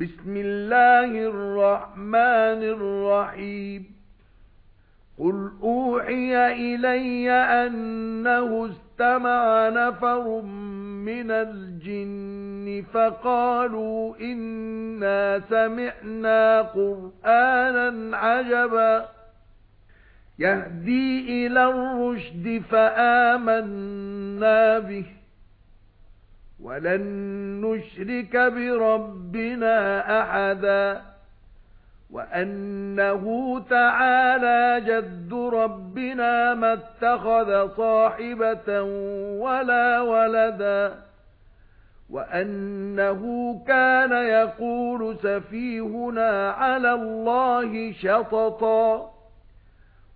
بِسْمِ اللَّهِ الرَّحْمَنِ الرَّحِيمِ. قُلْ أُوحِيَ إِلَيَّ أَنَّهُ اسْتَمَعَ نَفَرٌ مِنَ الْجِنِّ فَقَالُوا إِنَّا سَمِعْنَا قُرْآنًا عَجَبًا. يَهْدِي إِلَى الرُّشْدِ فَآمَنَّا بِهِ. وَلَن نُشْرِكَ بِرَبِّنَا أَحَدًا وَأَنَّهُ تَعَالَى جَدُّ رَبِّنَا مَا اتَّخَذَ صَاحِبَةً وَلَا وَلَدًا وَأَنَّهُ كَانَ يَقُولُ سَفِيهُنَا عَلَى اللَّهِ شَطَطًا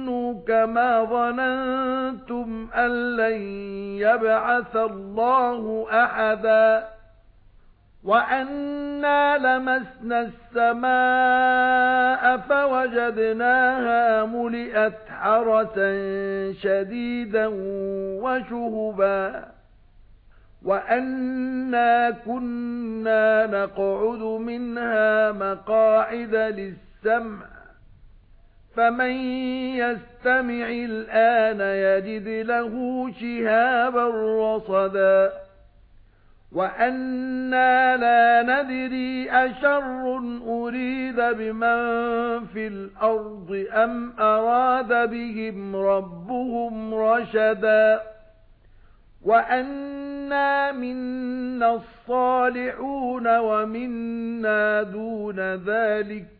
ظَنُّوا كَمَا ظَنَنتُمْ أَن لَّن يَبْعَثَ اللَّهُ أَحَدًا وَأَنَّا لَمَسْنَا السَّمَاءَ فَوَجَدْنَاهَا مُلِئَتْ حَرَسًا شَدِيدًا وَشُهُبًا وَأَنَّا كُنَّا نَقْعُدُ مِنْهَا مَقَاعِدَ لِلسَّمْعِ فَمَن يَسْتَمِعِ الْآنَ يَجِدْ لَهُ شِهَابًا رَّصَدًا. وَأَنَّا لَا نَدْرِي أَشَرٌّ أُرِيدَ بِمَن فِي الْأَرْضِ أَمْ أَرَادَ بِهِمْ رَبُّهُمْ رَشَدًا. وَأَنَّا مِنَّا الصَّالِحُونَ وَمِنَّا دُونَ ذَلِكَ.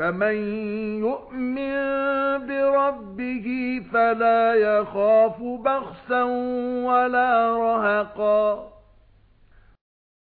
فَمَن يُؤْمِن بِرَبِّهِ فَلَا يَخَافُ بَخْسًا وَلَا رَهَقًا.